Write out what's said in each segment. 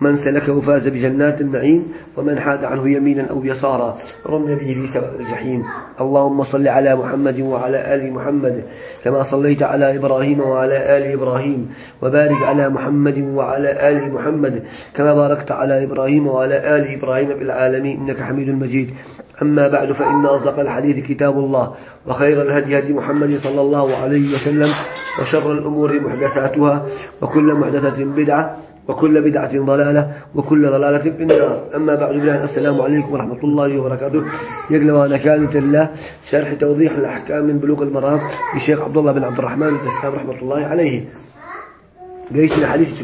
من سلكه فاز بجنات النعيم ومن حاد عنه يمينا أو يسارا. رمي به في سواء الجحيم. اللهم صل على محمد وعلى آل محمد كما صليت على إبراهيم وعلى آل إبراهيم وبارك على محمد وعلى آل محمد كما باركت على إبراهيم وعلى آل إبراهيم في العالمين. إنك حميد مجيد. أما بعد فإن أصدق الحديث كتاب الله وخير الهدي هدي محمد صلى الله عليه وسلم وشر الأمور محدثاتها وكل محدثة بدعة وكل بدعة ضلالة وكل ضلالة في النار. أما بعد بالله السلام عليكم ورحمة الله وبركاته. يقل وأنا كانت الله شرح توضيح الأحكام من بلوغ المرام للشيخ عبد الله بن عبد الرحمن الدستام رحمة الله عليه. قيس من حديث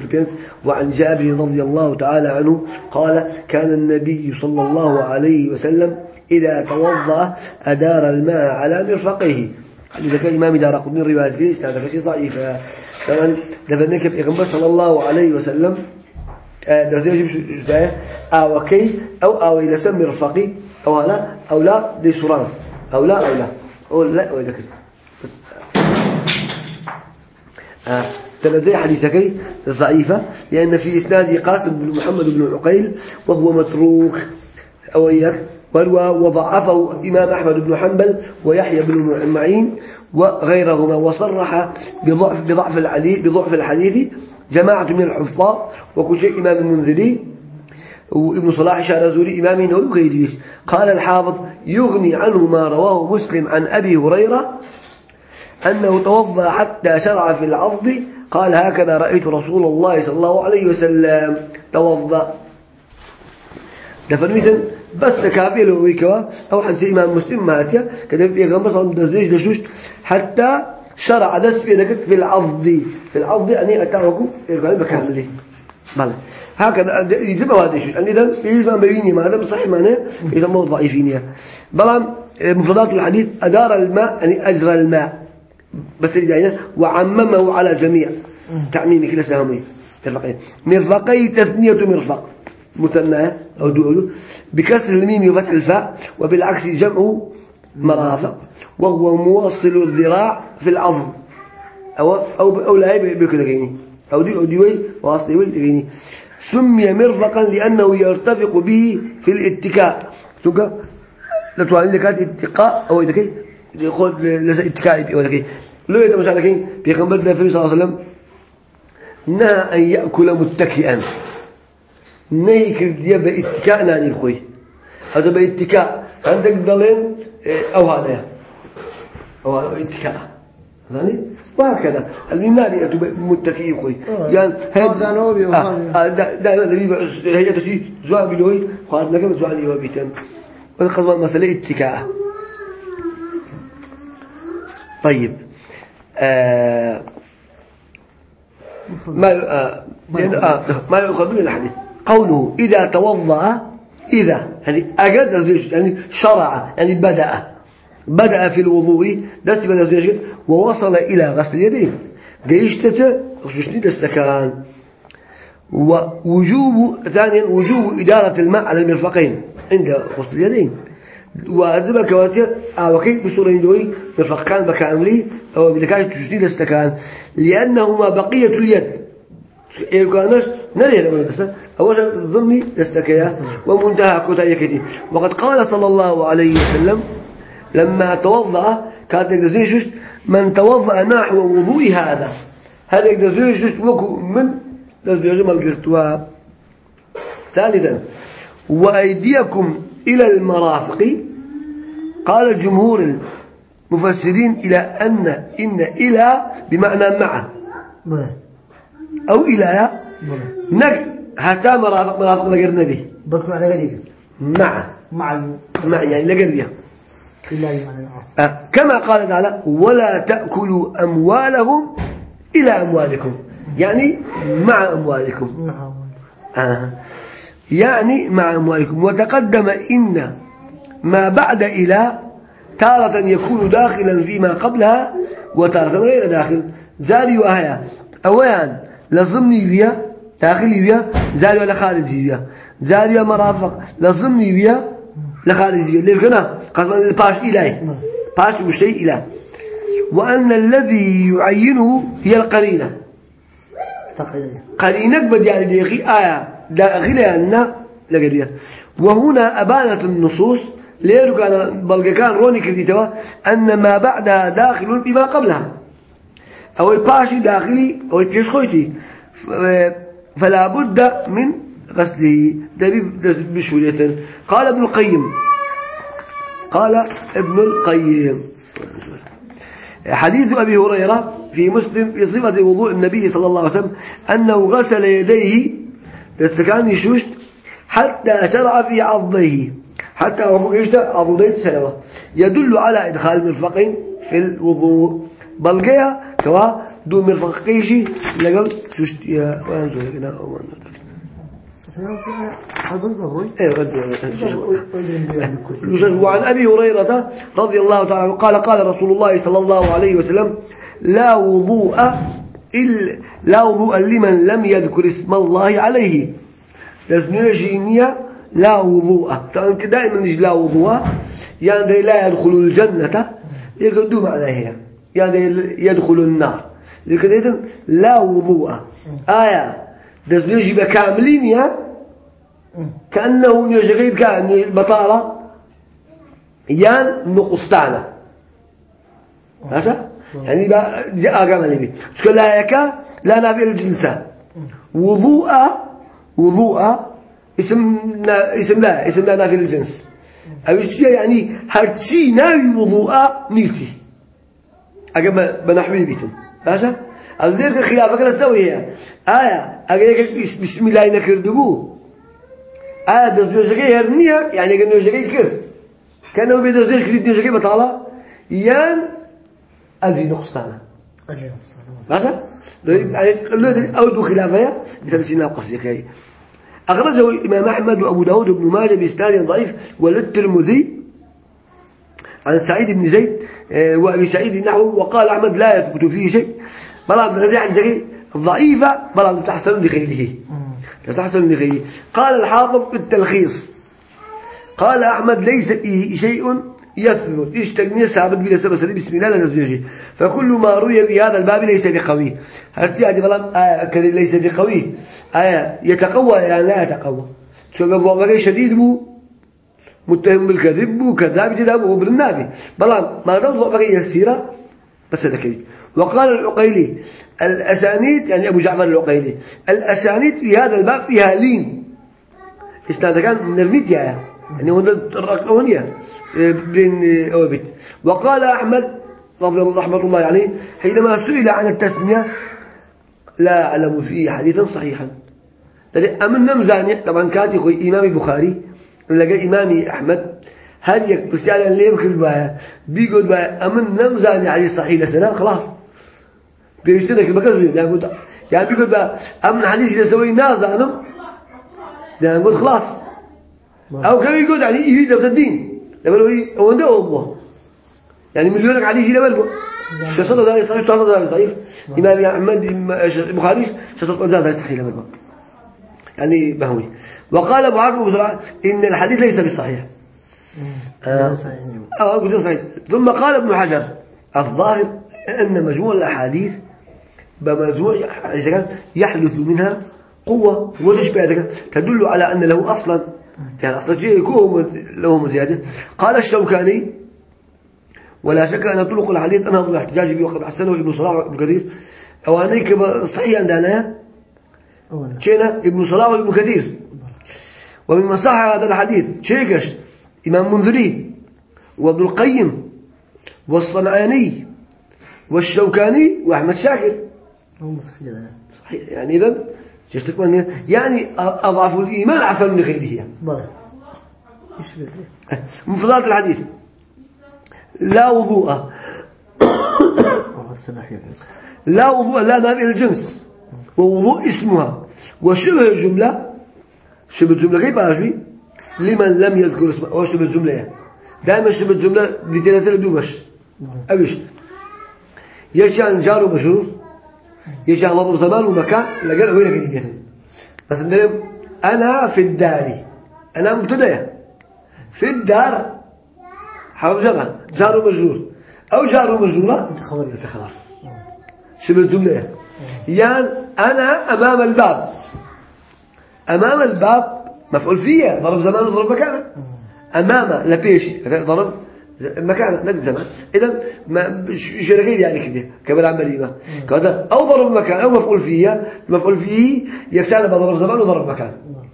وعن جابر رضي الله تعالى عنه قال كان النبي صلى الله عليه وسلم إذا توضأ أدار الماء على مرفقه. كان إمام دار قطني رواية فيه أستاذ كشي ضعيفة. طبعا دفنك بإغنبر صلى الله عليه وسلم ده يجب شو أو كي أو أو إلى سم مرفقي أو لا أو لا دي سران أو لا أو لا. أو لا أو لا آه تلزي حديثك ضعيفة لأن في إسناد قاسم بن محمد بن عقيل وهو متروك أو إياك. وضعفه إمام أحمد بن حنبل ويحيى بن معين وغيرهما وصرح بضعف بضعف الحديث بضعف الحديث جماعة من الحفاظ وكل شيء إمام المنذري وابن صلاح الشارزوري إمام نووي وغيره قال الحافظ يغني عنه ما رواه مسلم عن أبي هريرة أنه توضأ حتى شرع في العرض. قال هكذا رأيت رسول الله صلى الله عليه وسلم. توضأ. دفنويتن بس تكافي له ويكوا أو حنسي إمام مسلم ماتيا كده في غمر صار مدزليش لشوش حتى شرع دس في ذكر في العرض في العرض يعني أتاعكم يقول بكامله بلى هكذا. يتم هذا الشيء يعني إذا بيسمع بيني ما هذا صحيح معناه إذا مو ضعيفين بلى مفردات الحديث. أدار الماء يعني أجرى الماء. بس جاينا وعممه على جميع. تعميم كلا سهمي مرفقين مرفقي تثنية مرفق. مثنى أو دول بكسر الميم وفتح الفاء وبالعكس جمعه مرافق وهو موصل الذراع في العظم. أو أو أو لا بكذا أو دي أو ديوي وأصل سمي مرفقا لأنه يرتفق به في الاتكاء. سوكا لا تواني لك اتقاء أو إذا يخذ لز اتكاء أو إذا لو يتمشى لكين بيغمبر النبي صلى الله عليه وسلم نهى أن يأكل متكئا. نهي كردية باتكاء ناني الخوي هذا باتكاء عندك ضلين أو هذا أو اتكاء يعني وهكذا المناري متكئ خوي يعني هذا دا دا هي تشي زوال بلوي خالد لك زوال يوا بيتم والقصد مسألة اتكاء طيب. آه ما آه ما يؤخذ من الحديث قوله إذا توضأ إذا يعني أجد يعني شرع يعني بدأ. بدأ في الوضوء دست بدأ ووصل إلى غسل اليدين. جيشتة خشوشني دستكان ووجوب ثانيا وجوب إدارة الماء على المرفقين عند غسل اليدين. وأذبا كواتي أوكي بصورة دوي مرفقان بكاملي أو بلكاية تشتي دستكان لأنهما بقية اليد. إيركانش نريه لما ندسه أولا ضمني دستكيا ومنتهى كوتا يكدي وقد قال صلى الله عليه وسلم لما توضأ كانت يقدر من توضأ نحو وضوء هذا. هذا يقدر ششت وكو من لازم القرتوا ثالثا وأيديكم إلى المرافق. قال جمهور المفسرين إلى أن إن إلى بمعنى مع. أو إلى نك هتا مرافق مرافق لغير نبي بس معنى غريب مع. مع. مع يعني بها بمعنى أه. كما قال تعالى ولا تأكلوا أموالهم إلى أموالكم. يعني مع أموالكم. آه. يعني مع أموالكم. وتقدم إن ما بعد إلى تارة يكون داخلا فيما قبلها وتارة غير داخل. زاري وهيا أولا لازمني بيا داخلي بيا جاري ولا خارجي بيا جاري مرافق لازمني بيا لخارجي بيا ليه كنا قسما باش إلهي. باش وشيء إله. وأن الذي يعينه هي القرينة. قرينك بديان ديخي آية داخلها أن لقرية وهنا أبانت النصوص ليرو كان بلغ كان روني كرديتوا أن ما بعدها داخل بما قبلها. أو الباشي داخلي أو البيش خويتي. فلا بد من غسله. بشورية قال ابن القيم. قال ابن القيم. حديث أبي هريرة في مسلم في صفة وضوء النبي صلى الله عليه وسلم أنه غسل يديه دستكان يشوشت حتى شرع في عضيه. حتى وفق يشتى عضدين سنوة. يدل على إدخال المرفقين في الوضوء. بلقيا كوا دو مرفقيشي لقل شوشت يا وانزو لكنا أو ما وعن أبي هريرة رضي الله تعالى عنه قال قال رسول الله صلى الله عليه وسلم لا وضوء إلا لا وضوء لمن لم يذكر اسم الله عليه. لازنيجينيا لا وضوء. طبعا دائما نجي لا وضوء. يعني لا يدخل الجنة يقدوا معنى هي. يعني يدخل النار. لكن لا وضوء. آية. دازنيجي بكاملين يا؟ كأنه نيجي كأن بطالة يان نقصتانا. هذا يعني بقى جاء قام لي شكل لا يكا؟ لا نافي الجنسة وضوء وضوء اسم اسم لا اسم لا نافي الجنس أو الشيء يعني هرتشي ناوي وضوء نيلتي أجمع بنحوي بيتم هذا أو ذلك خلافك نستوي هي. آية أجيك بسم الله نكردبو آية دزوجي هرنيا يعني كأنه جاي كر كأنه بيدزوج كريد نجاي بطالة. يان أزي نقصانا ماشي يعني أو دو خلافها مثل سينا قصدك أخرجه إمام أحمد وأبو داود وابن ماجه بإسناد ضعيف والترمذي عن سعيد بن زيد وأبي سعيد نحو وقال أحمد لا يثبت فيه شيء. بلا بن غزي ضعيفة بلا تحسن لغيره. تحسن لغيره. قال الحافظ في التلخيص. قال أحمد ليس شيء يثبت. إيش تجنيه ثابت بلا سبب سليم؟ بسم الله لا نزوجه فكل ما روي في هذا الباب ليس بقوي. هرتي هذه بلا آية كذا ليس بقوي؟ آية يتقوى يعني لا يتقوى. شو قال؟ شديد بو متهم بالكذب بو كذاب جدا بو بالنبي بلا ما دام ضعفك يسيرة بس هذا كبير وقال العقيلي الأسانيد يعني أبو جعفر العقيلي الأسانيد في هذا الباب فيها لين. إسناد كان من الميديا يعني هنا الرقمية بن أوبت وقال أحمد رضي الله رحمة الله عليه حينما سئل عن التسمية لا أعلم فيه حديثا صحيحا. أمن نمزاني طبعا كاتي خوي إمامي بخاري لقى إمامي أحمد هل يكبس يعني اللي يمكن بها بيقول بها أمن نمزاني حديث صحيح لسنة خلاص. بيشترك بكذب يعني قلت يعني بيقول بها أمن حديث إذا سوي نازعنم يعني قلت خلاص. أو كان يقول يعني يريد الدين لما لو هو عنده أبوه يعني مليونك حديث إلى بلبه شصت ذلك صحيح تعطى ذلك ضعيف إمام أحمد البخاري شصت ذلك صحيح إلى يعني بهوي. وقال أبو عاقب بسرعة إن الحديث ليس بالصحيح آه. آه صحيح. ثم قال ابن حجر الظاهر أن مجموع الأحاديث بمجموع يحدث منها قوة وتشبه تدل على أن له أصلا يعني أصلا شيء يكون له زيادة قال الشوكاني ولا شك أن طرق الحديث أنهض الاحتجاج به وقد حسنه ابن صلاح وابن كثير. أو أنيك صحيح عندنا شينا ابن صلاح وابن كثير. ومن مصح هذا الحديث شيكش إمام منذري وابن القيم والصنعاني والشوكاني وأحمد شاكر. صحيح يعني إذا يعني أضعف الإيمان عسل من غيره مفردات الحديث. لا وضوء. لا وضوء لا نافع الجنس ووضوء اسمها. وشبه الجملة شبه الجملة كيف أجبي لمن لم يذكر اسمه هو شبه الجملة. دائما شبه الجملة بثلاثة دوبش. أبيش يشان جار ومجرور. يشان ضرب زمان ومكان لقال هو يلقى بس نقول أنا في الدار. أنا مبتدأ. في الدار حرف جرة جار ومجرور. أو جار ومجرورة خبر خبر. شبه الجملة. يعني أنا أمام الباب. أمام الباب مفعول فيه ضرب زمان وضرب مكانه. أمام لبيش ضرب مكانه نقد زمان. إذا ما شركية يعني كده كمان عملية ما كذا أو ضرب مكان أو مفعول فيه مفعول فيه يكسر بضرب زمان وضرب مكان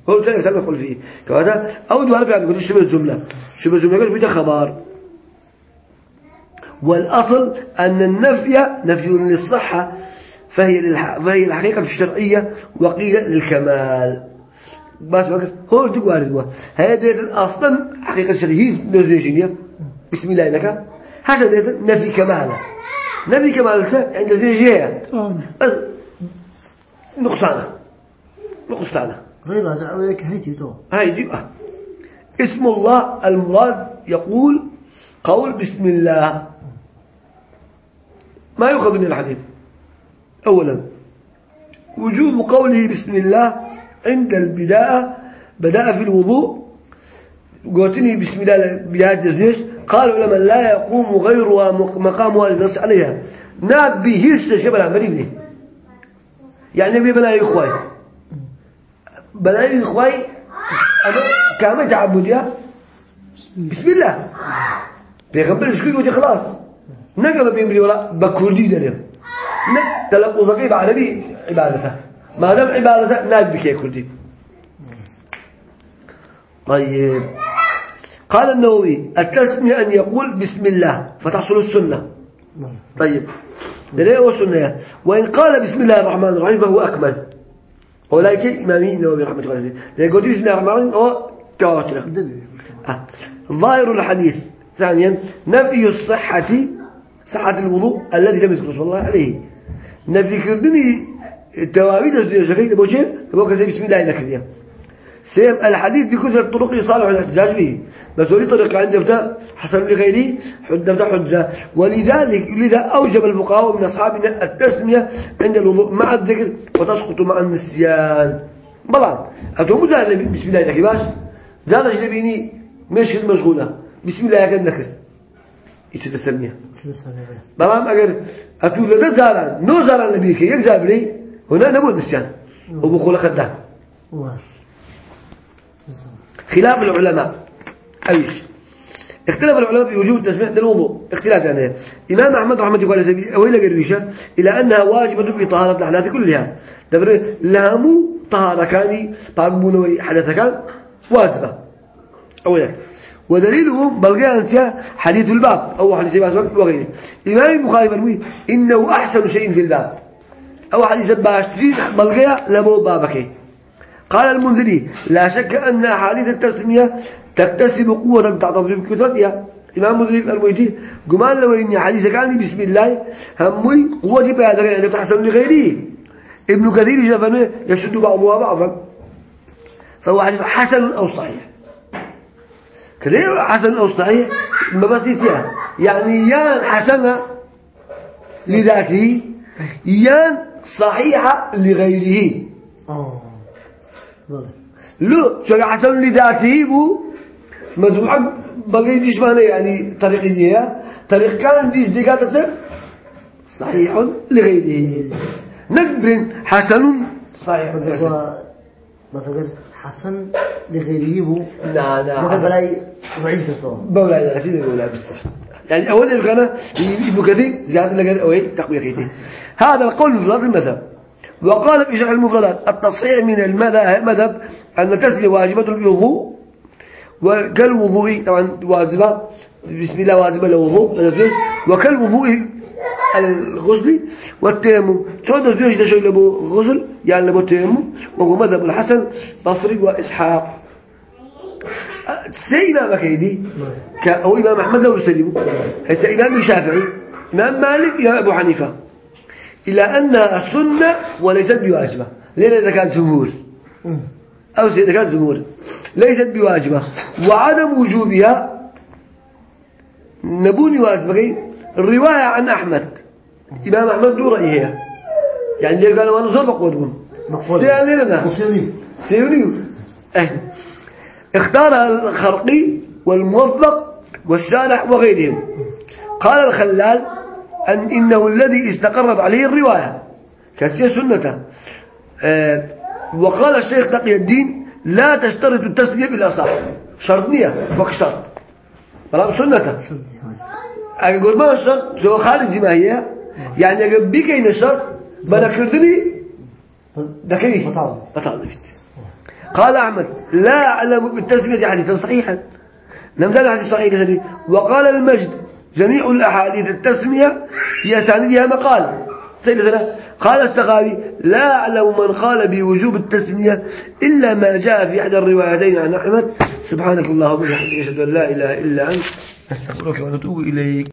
هو ثاني يكسر مفعول فيه. كذا أو دوار يعني يقول شبه الجملة. شبه الجملة يقول بده خبر. والأصل أن النفي نفي للصحة فهي للح... فهي الحقيقة الشرعية وقيل للكمال. بس ما قلت هو تقول هذا هذا أصلا حقيقة شرعية نزيجية بسم الله لك هذا نفي كمال نفي كمال عند نزيجية بس نقصانة. نقصانة. غير هذا عليك هيتي تو هاي دي آه. اسم الله المراد يقول قول بسم الله. ما يؤخذ من الحديث. أولا. وجوب قوله بسم الله عند البداءة بدأ في الوضوء. قلتني بسم الله بداية دزنيش قال العلماء لا يقوم غيرها مقامها للنص عليها. ناب به استشكى بلا مريم ليه يعني نبي بلا إخوي بلا إخوي أنا كامل تعبديا بسم الله. بيغمبر شكو يقول؟ خلاص. نقل بيمري ولا بكردي درهم تلفظك بعربي عبادته. ما دام عبادته بك يا كردي. طيب. قال النووي التسمية أن يقول بسم الله فتحصل السنة. طيب. ليه هو السنة وإن قال بسم الله الرحمن الرحيم فهو أكمل. أولئك إمامي النووي رحمة الله عليه. لأن قلت بسم الله الرحمن الرحيم هو تواتر آه. ظاهر الحديث. ثانيا نفي الصحة صحة الوضوء الذي لم يذكر صلى الله عليه. نفي كردني التوابيد الزكية بوشي تبقى بسم الله نكريا سيم الحديث بكثرة الطرق يصالح الاحتجاج به. بس ولي طريقة عند بتاع حسن لغيره حد بتاع حجة. ولذلك لذا أوجب الفقهاء من أصحابنا التسمية عند الوضوء مع الذكر وتسقط مع النسيان. بلان أتوم ده بسم الله نكري باش زاد جنبيني مش المشغولة. بسم الله يكن نكر يتسمية بلان أجر أتقول ده زاران نو زاران نبيك يك زابري. هنا نبود نسيان وبقول خده خلاف العلماء. أيش؟ اختلف العلماء في وجوب التسمية للوضوء اختلاف يعني. إمام أحمد رحمة الله عليه أويل قرويشة إلى أنها واجبة في طهارة الأحداث كلها. دبر لامو طهارة كاني باقبونوي حدث كان واجبة. أولا ودليلهم بلغي أنت حديث الباب أو حديث الباب وغيره. إمام البخاري بلوي إنه أحسن شيء في الباب. أو حديث باشترين بلغي لمو بابك قال المنذري لا شك أن أحاديث التسمية تكتسب قوة تعتبر بكثرتها. إمام في المويتي قمان لو إني حديث كان بسم الله همي قوة بهذا يعني تحسن لغيره ابن كثير شافنه يشد بعضها بعضا. فهو حديث حسن أو صحيح. كده حسن أو صحيح ما بس يعني يان حسنة لذاته يان صحيحة لغيره. آه. لو شو حسن لذاته بو مزوعك بقي ديش معنى يعني طريق ديها طريق كان ديش ديكات صحيح لغيره. نقبل حسن صحيح مثلا حسن لغيره بو لا لا بلاي ضعيف تو بولا لا سيدي بولا بالصف يعني أول كان ابن كثير زيادة أوين تقوية كثير. هذا القول مفردات المذهب. وقال في شرح المفردات التصحيح من المذهب أن التسمية واجبة الوضوء وكالوضوء طبعا واجبة بسم الله واجبة الوضوء وكالوضوء الغسل والتيمم. بيجي ده شيء غسل؟ يعني لبو تيمم وهو مذهب الحسن بصري وإسحاق. سي إمام كيدي أو إمام أحمد لو يسلمه هسه إمام الشافعي إمام مالك إمام أبو حنيفة. إلى أنها سنة وليست بواجبة. لأن إذا كانت زمور أو إذا كانت زمور ليست بواجبة. وعدم وجوبها نبوني واجبة الرواية عن أحمد. إمام أحمد دو رأيها يعني اللي قالوا أنا زور بقودهم سيالي لنا سيوني آه. اختارها الخرقي والموفق والشارح وغيرهم. قال الخلال أن إنه الذي استقرت عليه الرواية كسي سنته. آه وقال الشيخ تقي الدين لا تشترط التسمية بالأصح. شرط نية وقت شرط. بلام سنته. أقول ما الشرط؟ سوى خارجي ما هي. يعني أقول بكين الشرط بنكردني دكيف بطال. بطال. بيت قال أحمد لا أعلم بالتسمية حديثا صحيحا. تكن حديث صحيح كذلك وقال المجد جميع الأحاديث التسمية في أسانيدها مقال. سيدنا قال السخاوي لا أعلم من قال بوجوب التسمية إلا ما جاء في إحدى الروايتين عن أحمد. سبحانك اللهم وبحمدك أشهد أن لا إله إلا أنت نستغفرك ونتوب إليك.